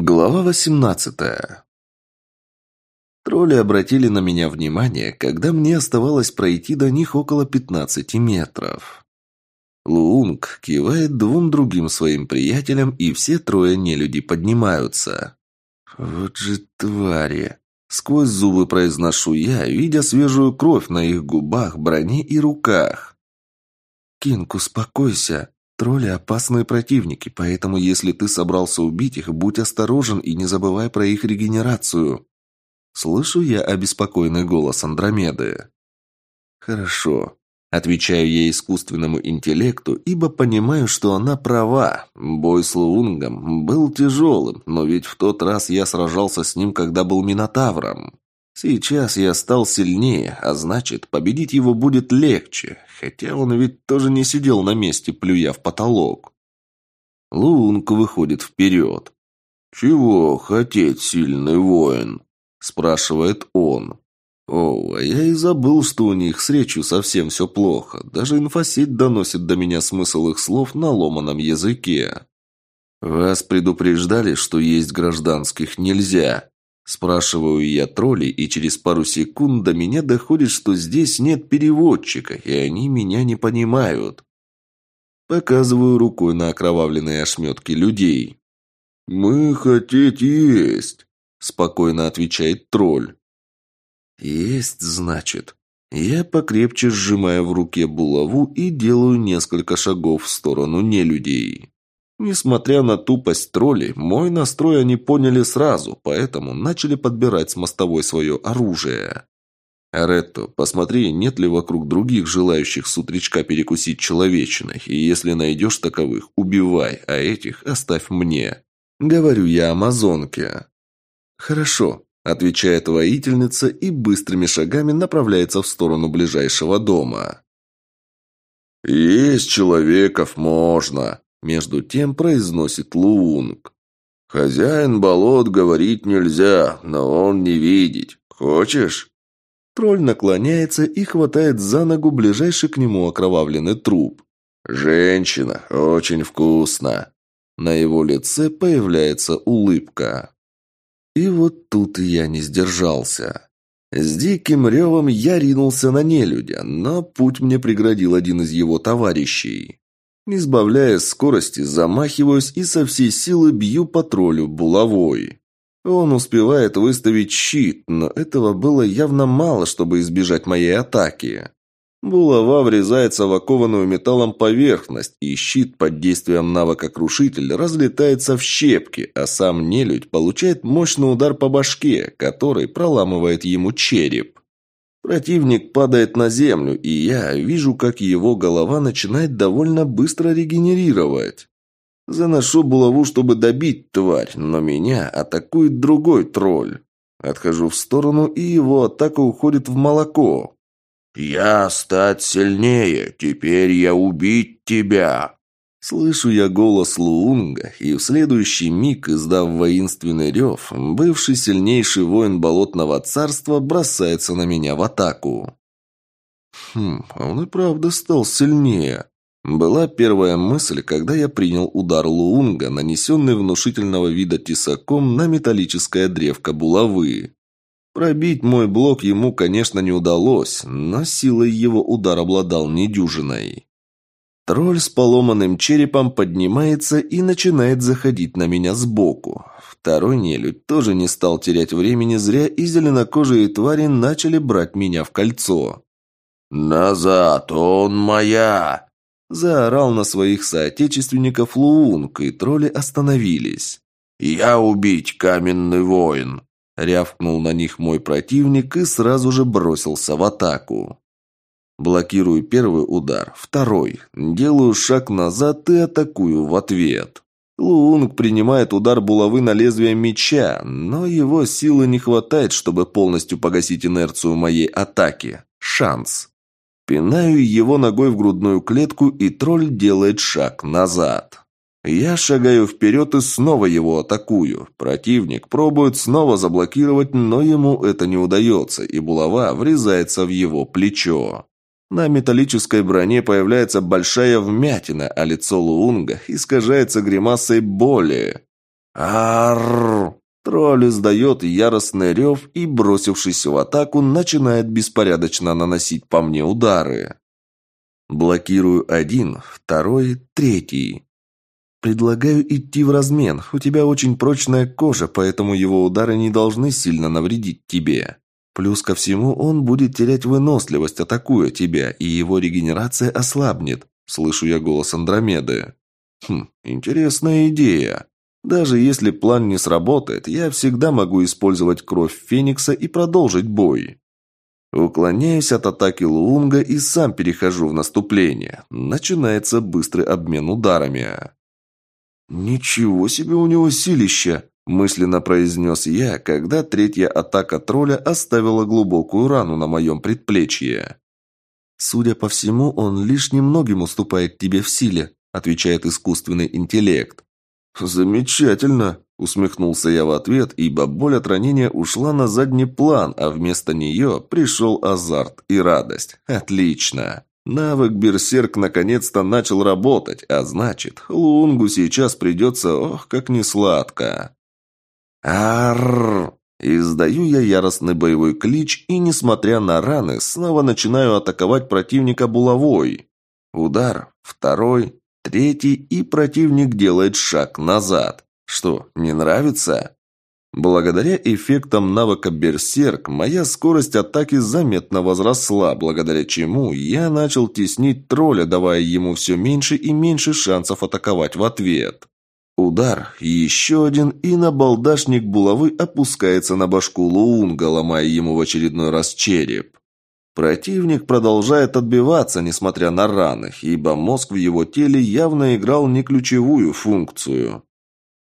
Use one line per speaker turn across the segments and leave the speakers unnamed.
Глава восемнадцатая. Тролли обратили на меня внимание, когда мне оставалось пройти до них около пятнадцати метров. Луунг кивает двум другим своим приятелям, и все трое нелюди поднимаются. «Вот же твари!» Сквозь зубы произношу я, видя свежую кровь на их губах, броне и руках. «Кинг, успокойся!» Тролли – опасные противники, поэтому если ты собрался убить их, будь осторожен и не забывай про их регенерацию. Слышу я обеспокоенный голос Андромеды. Хорошо. Отвечаю я искусственному интеллекту, ибо понимаю, что она права. Бой с Луунгом был тяжелым, но ведь в тот раз я сражался с ним, когда был Минотавром. Сейчас я стал сильнее, а значит, победить его будет легче, хотя он ведь тоже не сидел на месте, плюя в потолок. Лунг выходит вперед. «Чего хотеть, сильный воин?» – спрашивает он. «О, а я и забыл, что у них с речью совсем все плохо. Даже инфосеть доносит до меня смысл их слов на ломаном языке. Вас предупреждали, что есть гражданских нельзя?» Спрашиваю я троллей, и через пару секунд до меня доходит, что здесь нет переводчика, и они меня не понимают. Показываю рукой на окровавленные ошметки людей. «Мы хотеть есть», – спокойно отвечает тролль. «Есть, значит». Я покрепче сжимаю в руке булаву и делаю несколько шагов в сторону нелюдей. Несмотря на тупость троллей, мой настрой они поняли сразу, поэтому начали подбирать с мостовой свое оружие. «Аретто, посмотри, нет ли вокруг других желающих с утречка перекусить человечиной, и если найдешь таковых, убивай, а этих оставь мне». Говорю я амазонке. «Хорошо», – отвечает воительница и быстрыми шагами направляется в сторону ближайшего дома. «Есть человеков можно», между тем произносит Луунг. «Хозяин болот говорить нельзя, но он не видеть. Хочешь?» Тролль наклоняется и хватает за ногу ближайший к нему окровавленный труп. «Женщина, очень вкусно!» На его лице появляется улыбка. И вот тут я не сдержался. С диким ревом я ринулся на нелюдя, но путь мне преградил один из его товарищей. Не сбавляя скорости, замахиваюсь и со всей силы бью по булавой. Он успевает выставить щит, но этого было явно мало, чтобы избежать моей атаки. Булава врезается в окованную металлом поверхность, и щит под действием навыка Крушитель разлетается в щепки, а сам нелюдь получает мощный удар по башке, который проламывает ему череп. Противник падает на землю, и я вижу, как его голова начинает довольно быстро регенерировать. Заношу булаву, чтобы добить тварь, но меня атакует другой тролль. Отхожу в сторону, и его атака уходит в молоко. «Я стать сильнее, теперь я убить тебя!» Слышу я голос Луунга, и в следующий миг, издав воинственный рев, бывший сильнейший воин Болотного царства бросается на меня в атаку. Хм, он и правда стал сильнее. Была первая мысль, когда я принял удар Луунга, нанесенный внушительного вида тесаком на металлическое древко булавы. Пробить мой блок ему, конечно, не удалось, но силой его удар обладал недюжиной. Тролль с поломанным черепом поднимается и начинает заходить на меня сбоку. Второй нелюдь тоже не стал терять времени зря, и зеленокожие твари начали брать меня в кольцо. «Назад, он моя!» Заорал на своих соотечественников Луунг, и тролли остановились. «Я убить, каменный воин!» Рявкнул на них мой противник и сразу же бросился в атаку. Блокирую первый удар, второй. Делаю шаг назад и атакую в ответ. Луунг принимает удар булавы на лезвие меча, но его силы не хватает, чтобы полностью погасить инерцию моей атаки. Шанс. Пинаю его ногой в грудную клетку, и тролль делает шаг назад. Я шагаю вперед и снова его атакую. Противник пробует снова заблокировать, но ему это не удается, и булава врезается в его плечо. На металлической броне появляется большая вмятина, а лицо Луунга искажается гримасой боли. Арр! Тролль издает яростный рев и, бросившись в атаку, начинает беспорядочно наносить по мне удары. Блокирую один, второй, третий. Предлагаю идти в размен. У тебя очень прочная кожа, поэтому его удары не должны сильно навредить тебе. Плюс ко всему, он будет терять выносливость, атакуя тебя, и его регенерация ослабнет. Слышу я голос Андромеды. Хм, интересная идея. Даже если план не сработает, я всегда могу использовать кровь Феникса и продолжить бой. Уклоняюсь от атаки Лунга и сам перехожу в наступление. Начинается быстрый обмен ударами. «Ничего себе у него силища!» – мысленно произнес я, когда третья атака тролля оставила глубокую рану на моем предплечье. «Судя по всему, он лишь немногим уступает тебе в силе», – отвечает искусственный интеллект. «Замечательно!» – усмехнулся я в ответ, ибо боль от ранения ушла на задний план, а вместо нее пришел азарт и радость. «Отлично!» Навык Берсерк наконец-то начал работать, а значит, Лунгу сейчас придется, ох, как несладко. Арррр! Издаю я яростный боевой клич и, несмотря на раны, снова начинаю атаковать противника булавой. Удар, второй, третий, и противник делает шаг назад. Что, не нравится? Благодаря эффектам навыка «Берсерк» моя скорость атаки заметно возросла, благодаря чему я начал теснить тролля, давая ему все меньше и меньше шансов атаковать в ответ. Удар, еще один, и набалдашник булавы опускается на башку Луунга, ломая ему в очередной раз череп. Противник продолжает отбиваться, несмотря на раны, ибо мозг в его теле явно играл не ключевую функцию.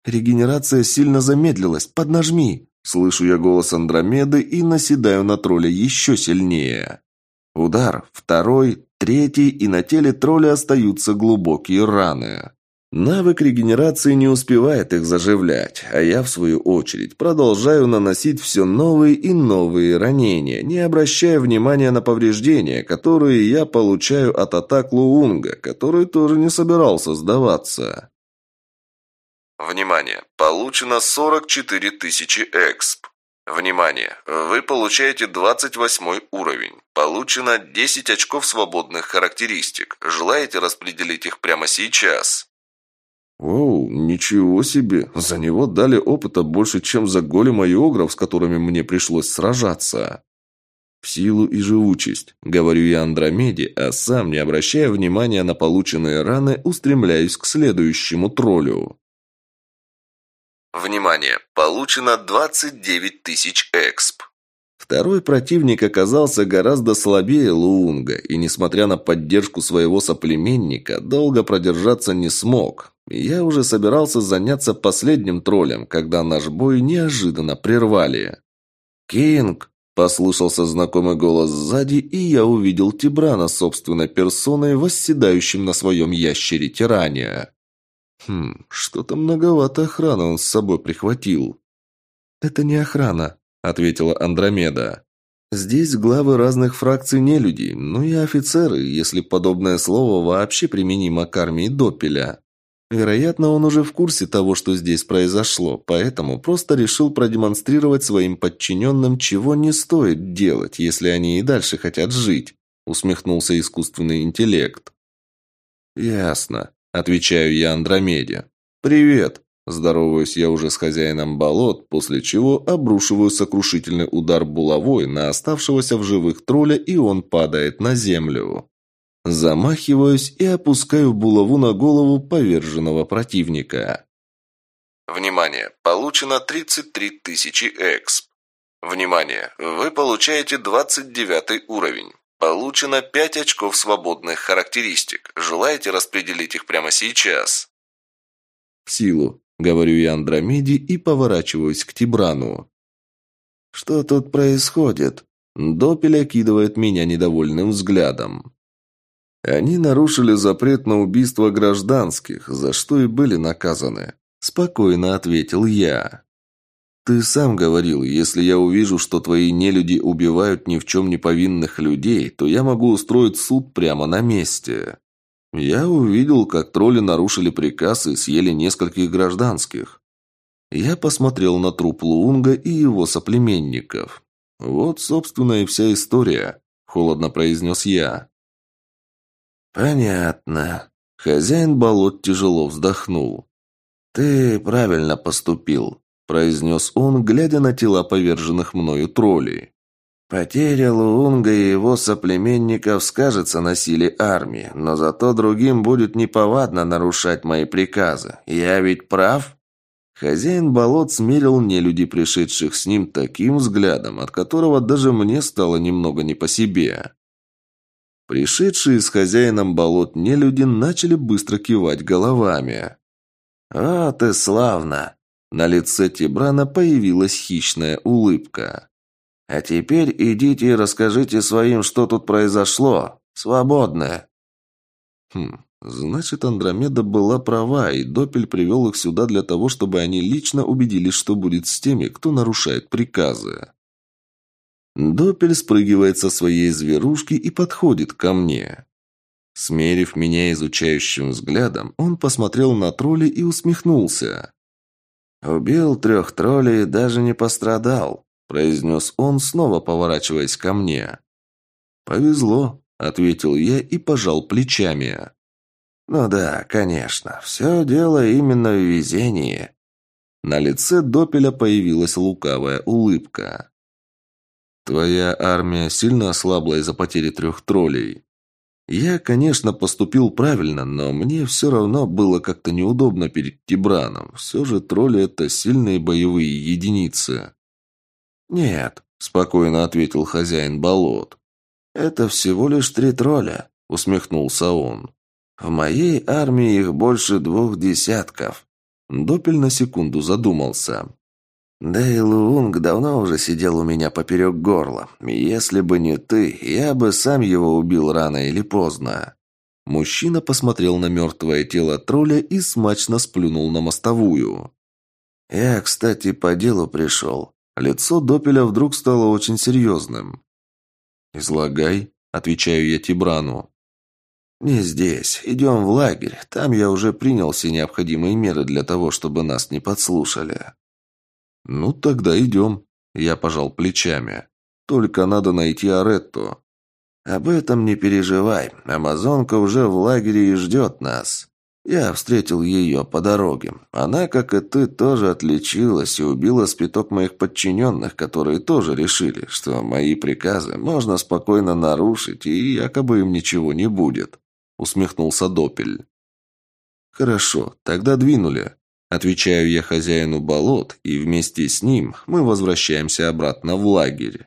«Регенерация сильно замедлилась. Поднажми!» Слышу я голос Андромеды и наседаю на тролля еще сильнее. Удар, второй, третий, и на теле тролля остаются глубокие раны. Навык регенерации не успевает их заживлять, а я, в свою очередь, продолжаю наносить все новые и новые ранения, не обращая внимания на повреждения, которые я получаю от атак Луунга, который тоже не собирался сдаваться. Внимание! Получено 44 тысячи эксп. Внимание! Вы получаете 28 уровень. Получено 10 очков свободных характеристик. Желаете распределить их прямо сейчас? Оу, ничего себе! За него дали опыта больше, чем за голема и огров, с которыми мне пришлось сражаться. В силу и живучесть, говорю я Андромеде, а сам, не обращая внимания на полученные раны, устремляюсь к следующему троллю. Внимание! Получено 29 тысяч эксп. Второй противник оказался гораздо слабее Луунга, и, несмотря на поддержку своего соплеменника, долго продержаться не смог. Я уже собирался заняться последним троллем, когда наш бой неожиданно прервали. «Кинг!» – послышался знакомый голос сзади, и я увидел Тибрана собственной персоной, восседающим на своем ящере тирания. Хм, что-то многовато охраны он с собой прихватил. «Это не охрана», – ответила Андромеда. «Здесь главы разных фракций не люди, ну и офицеры, если подобное слово вообще применимо к армии Допеля. Вероятно, он уже в курсе того, что здесь произошло, поэтому просто решил продемонстрировать своим подчиненным, чего не стоит делать, если они и дальше хотят жить», – усмехнулся искусственный интеллект. «Ясно», – отвечаю я Андромеде. «Привет», – здороваюсь я уже с хозяином болот, после чего обрушиваю сокрушительный удар булавой на оставшегося в живых тролля, и он падает на землю. Замахиваюсь и опускаю булаву на голову поверженного противника. Внимание! Получено 33 тысячи эксп. Внимание! Вы получаете 29 уровень. Получено 5 очков свободных характеристик. Желаете распределить их прямо сейчас? Силу, говорю я Андромеде и поворачиваюсь к Тибрану. Что тут происходит? Допель окидывает меня недовольным взглядом. Они нарушили запрет на убийство гражданских, за что и были наказаны. Спокойно ответил я. Ты сам говорил, если я увижу, что твои нелюди убивают ни в чем не повинных людей, то я могу устроить суд прямо на месте. Я увидел, как тролли нарушили приказ и съели нескольких гражданских. Я посмотрел на труп Лунга и его соплеменников. «Вот, собственно, и вся история», – холодно произнес я.
«Понятно». Хозяин болот тяжело вздохнул. «Ты правильно поступил», – произнес он, глядя на тела поверженных мною троллей. «Потеря Луунга и его соплеменников скажется на силе армии, но зато другим будет неповадно нарушать мои приказы. Я ведь прав?»
Хозяин болот смерил нелюди, пришедших с ним, таким взглядом, от которого даже мне стало немного не по себе. Пришедшие с хозяином болот нелюди начали быстро кивать головами.
«О, ты славно!» На лице Тибрана появилась хищная улыбка. «А теперь идите и расскажите своим, что тут произошло. Свободны!»
«Хм, Значит, Андромеда была права, и Допель привел их сюда для того, чтобы они лично убедились, что будет с теми, кто нарушает приказы. Допель спрыгивает со своей зверушки и подходит ко мне. Смерив меня изучающим взглядом, он посмотрел на тролли и усмехнулся.
«Убил трех троллей и даже не пострадал», – произнес он, снова поворачиваясь ко мне.
«Повезло», – ответил я и пожал плечами.
«Ну да, конечно. Все дело именно в везении».
На лице Допеля появилась лукавая улыбка. «Твоя армия сильно ослабла из-за потери трех троллей?» «Я, конечно, поступил правильно, но мне все равно было как-то неудобно перед Тибраном. Все же тролли – это сильные боевые единицы».
«Нет», – спокойно ответил хозяин болот. «Это всего лишь три тролля», – усмехнулся он. В моей армии их больше двух десятков.
Допель на секунду задумался.
Да и Луунг давно уже сидел у меня поперек горла. Если бы не ты, я бы сам его убил рано или поздно.
Мужчина посмотрел на мертвое тело тролля и смачно сплюнул на мостовую.
«Я, кстати, по делу пришел».
Лицо Допеля вдруг стало очень серьезным. «Излагай», — отвечаю я Тибрану.
«Не здесь. Идем в лагерь. Там я уже принял все необходимые меры для того, чтобы нас не подслушали».
«Ну, тогда идем». Я пожал плечами. «Только надо найти Аретту».
«Об этом не переживай. Амазонка уже в лагере и ждет нас. Я встретил ее по дороге. Она, как и ты, тоже отличилась и убила спиток моих подчиненных, которые тоже решили, что мои приказы можно спокойно нарушить, и якобы им ничего не будет усмехнулся Допель.
Хорошо, тогда двинули. Отвечаю я хозяину болот, и вместе с ним мы возвращаемся обратно в лагерь.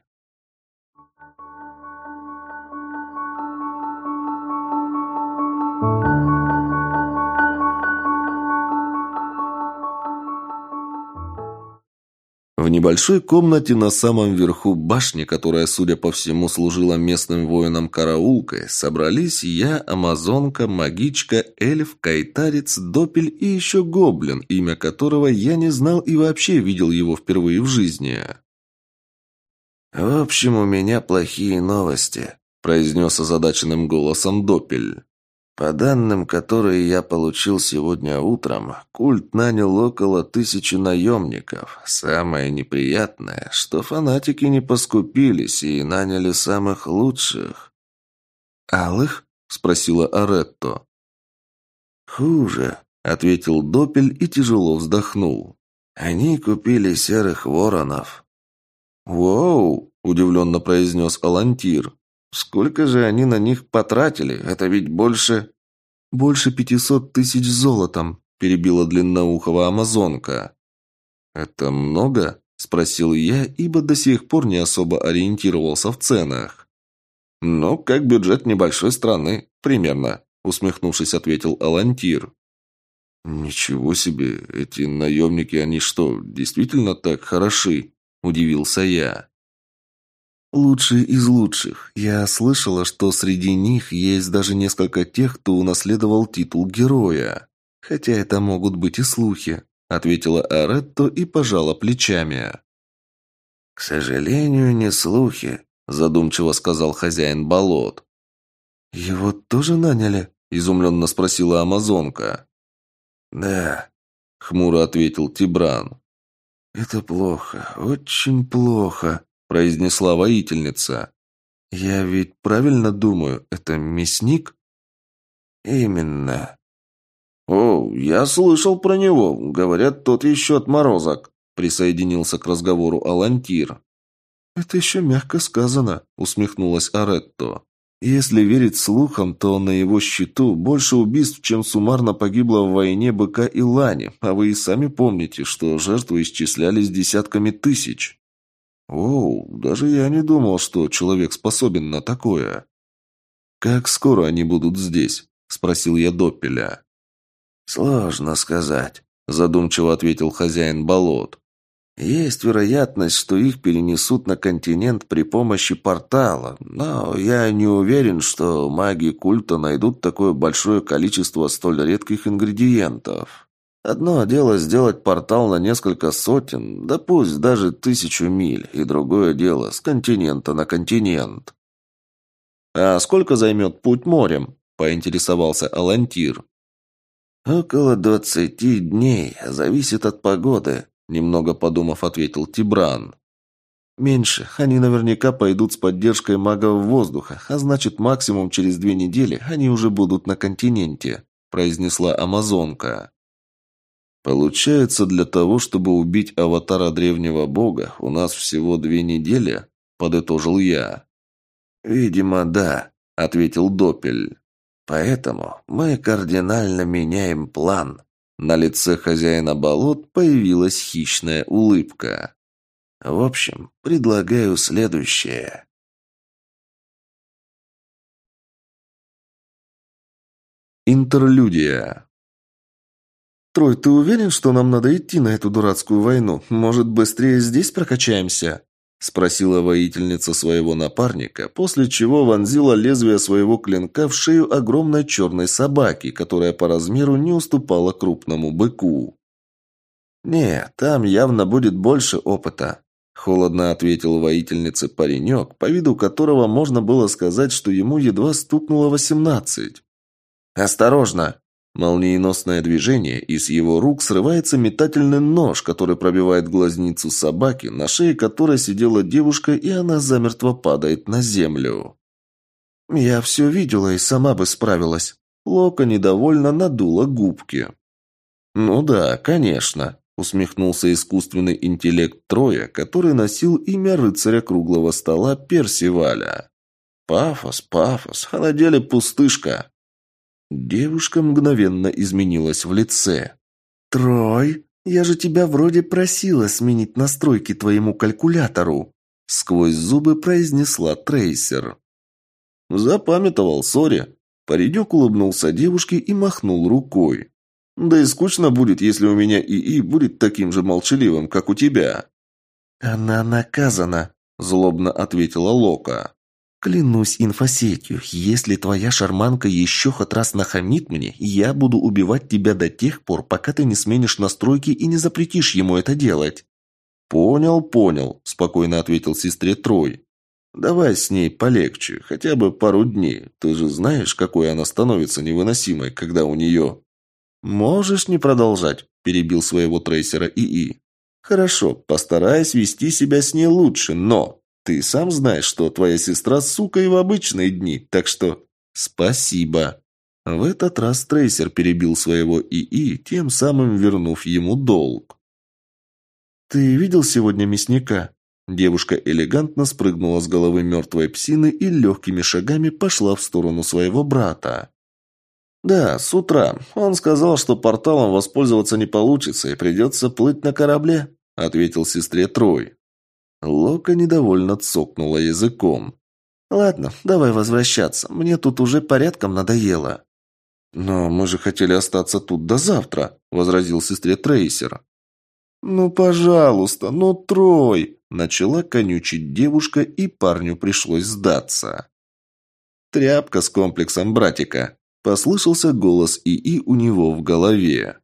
Небольшой комнате на самом верху башни, которая, судя по всему, служила местным воинам караулкой, собрались я, амазонка, магичка, эльф, кайтарец, допель и еще гоблин, имя которого я не знал и вообще видел его впервые в жизни.
«В общем, у меня плохие новости», – произнес озадаченным голосом допель. По данным, которые я получил сегодня утром, культ нанял около тысячи наемников. Самое неприятное, что фанатики не поскупились и наняли самых лучших.
«Алых?» – спросила Аретто.
«Хуже», – ответил Допель и тяжело вздохнул. «Они купили серых воронов».
«Воу!» – удивленно произнес Алантир. Сколько же они на них потратили? Это ведь больше... Больше пятисот тысяч золотом, перебила длинноухого амазонка. Это много? Спросил я, ибо до сих пор не особо ориентировался в ценах. «Ну, как бюджет небольшой страны, примерно», усмехнувшись, ответил Алантир. «Ничего себе, эти наемники, они что, действительно так хороши?» – удивился я. Лучшие из лучших. Я слышала, что среди них есть даже несколько тех, кто унаследовал титул героя. Хотя это могут быть и слухи, ответила Аретто и пожала плечами.
К сожалению, не слухи, задумчиво сказал хозяин болот.
Его тоже наняли? изумленно спросила амазонка.
Да,
хмуро ответил Тибран.
«Это плохо, очень плохо», – произнесла воительница. «Я ведь правильно думаю, это мясник?» «Именно».
«О, я слышал про него. Говорят, тот еще отморозок», – присоединился к разговору Алантир.
«Это еще мягко сказано», – усмехнулась Аретто. «Если верить слухам, то на его счету больше убийств, чем суммарно погибло в войне быка и лани, а вы и сами помните, что жертвы исчислялись десятками тысяч». «Оу, даже я не думал, что человек способен на такое». «Как скоро они будут здесь?» – спросил я Доппеля.
«Сложно сказать», – задумчиво ответил хозяин болот.
Есть вероятность, что их перенесут на континент при помощи портала, но я не уверен, что маги культа найдут такое большое количество столь редких ингредиентов. Одно дело сделать портал на несколько сотен, да пусть даже тысячу миль, и другое дело с континента на континент.
«А сколько займет путь морем?» – поинтересовался Алантир.
«Около двадцати дней, зависит от погоды», Немного подумав, ответил Тибран. «Меньше. Они наверняка пойдут с поддержкой магов воздуха, а значит, максимум через две недели они уже будут на континенте», произнесла Амазонка.
«Получается, для того, чтобы убить аватара древнего бога, у нас всего две недели?» – подытожил я.
«Видимо, да», – ответил Допель. «Поэтому мы кардинально меняем план.
На лице хозяина болот появилась хищная улыбка.
В общем, предлагаю следующее.
Интерлюдия.
«Трой, ты уверен, что нам надо идти на эту дурацкую войну? Может, быстрее здесь прокачаемся?» Спросила воительница своего напарника, после чего вонзила лезвие своего клинка в шею огромной черной собаки, которая по размеру не уступала крупному быку.
«Не, там явно будет больше опыта», – холодно ответил воительнице паренек, по виду которого можно было сказать, что ему едва стукнуло восемнадцать.
«Осторожно!»
Молниеносное движение, и с его рук срывается метательный нож, который пробивает глазницу собаки, на шее которой сидела девушка, и она замертво падает на землю.
«Я все видела и сама бы справилась».
Лока недовольно надула губки. «Ну да, конечно», – усмехнулся искусственный интеллект Троя, который носил имя рыцаря круглого стола Персиваля. «Пафос, пафос, а на деле пустышка». Девушка мгновенно изменилась в лице.
«Трой, я же тебя вроде просила сменить настройки твоему калькулятору»,
сквозь зубы произнесла трейсер. Запамятовал, сори. Паренек улыбнулся девушке и махнул рукой. Да и скучно будет, если у меня ИИ будет таким же молчаливым, как у тебя.
Она наказана, злобно ответила Лока. Клянусь инфосетью, если твоя шарманка еще хоть раз нахамит мне, я буду убивать тебя до тех пор, пока ты не сменишь настройки и не запретишь ему это делать».
«Понял, понял», – спокойно ответил сестре Трой. «Давай с ней полегче, хотя бы пару дней. Ты же знаешь, какой она становится невыносимой, когда у нее...»
«Можешь не продолжать», – перебил своего трейсера ИИ. «Хорошо, постараюсь вести себя с ней лучше, но ты сам знаешь, что твоя сестра сука и в обычные дни, так что спасибо». В этот раз трейсер перебил своего ИИ, тем самым вернув ему долг. «Ты видел сегодня мясника?» Девушка элегантно спрыгнула с головы мертвой псины и легкими шагами пошла в сторону своего брата. «Да, с утра. Он сказал, что порталом воспользоваться не получится и придется плыть на корабле», — ответил сестре Трой. Лока недовольно цокнула языком. «Ладно, давай возвращаться. Мне тут уже порядком надоело».
«Но мы же хотели остаться тут до завтра», — возразил сестре Трейсер.
«Ну, пожалуйста, ну, Трой!» — начала конючить девушка, и парню пришлось сдаться.
«Тряпка с комплексом братика», — послышался голос ИИ у него в голове.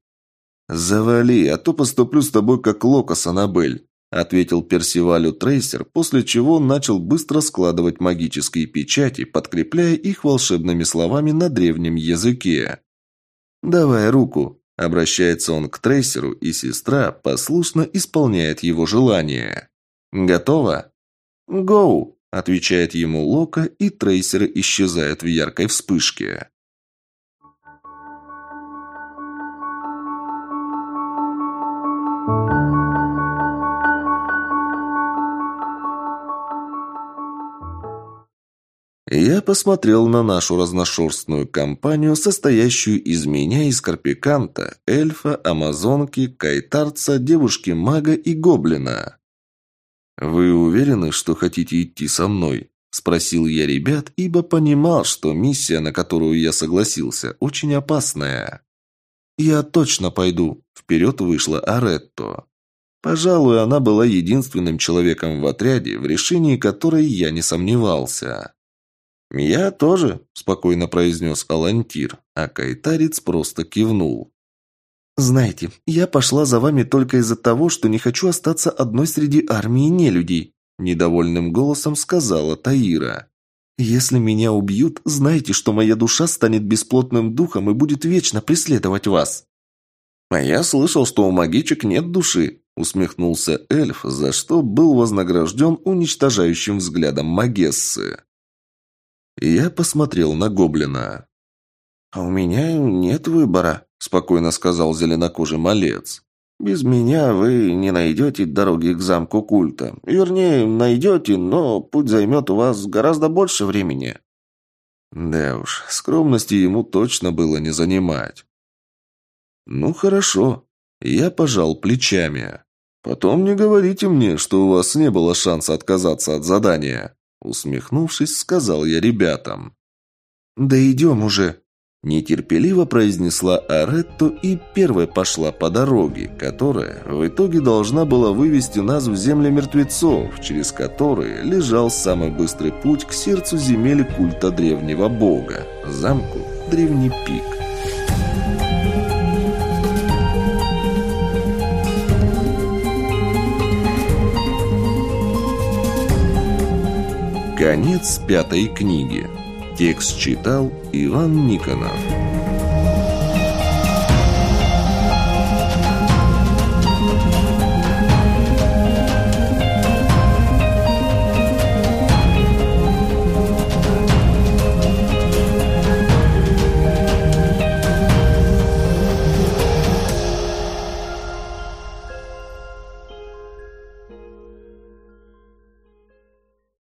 «Завали, а то поступлю с тобой как Локос, Аннабель ответил Персивалю Трейсер, после чего начал быстро складывать магические печати, подкрепляя их волшебными словами на древнем языке. «Давай руку», –
Обращается он к трейсеру, и сестра послушно исполняет его желание. «Готово?» «Гоу!» – отвечает ему Лока, и трейсеры исчезают в яркой вспышке. Я посмотрел на нашу разношерстную компанию, состоящую из меня и Скорпиканта, эльфа, амазонки, кайтарца, девушки-мага и гоблина. «Вы уверены, что хотите идти со мной?» – спросил я ребят, ибо понимал, что миссия, на которую я согласился, очень опасная. «Я точно пойду», – вперед вышла Аретто. Пожалуй, она была единственным человеком в отряде, в решении которой я не сомневался. «Я тоже», – спокойно произнес Алантир, а кайтарец просто кивнул. «Знаете, я пошла за вами только из-за того, что не хочу остаться одной среди армии нелюдей», – недовольным голосом сказала Таира. «Если меня убьют, знайте, что моя душа станет бесплотным духом и будет вечно преследовать вас». «А я слышал, что у магичек нет души», – усмехнулся эльф, за что был вознагражден уничтожающим взглядом Магессы. Я посмотрел на гоблина. «А у меня нет выбора», – спокойно сказал зеленокожий малец. «Без меня вы не найдете дороги к замку культа. Вернее, найдете, но путь займет у вас гораздо больше времени». Да уж, скромности ему точно было не занимать. «Ну хорошо». Я пожал плечами. «Потом не говорите мне, что у вас не было шанса отказаться от задания». Усмехнувшись, сказал я ребятам. «Да идем уже!» Нетерпеливо произнесла Аретто и первой пошла по дороге, которая в итоге должна была вывести нас в земли мертвецов, через которые лежал самый быстрый путь к сердцу земель культа древнего бога, замку Древний Пик. Конец пятой книги. Текст читал Иван Никонов.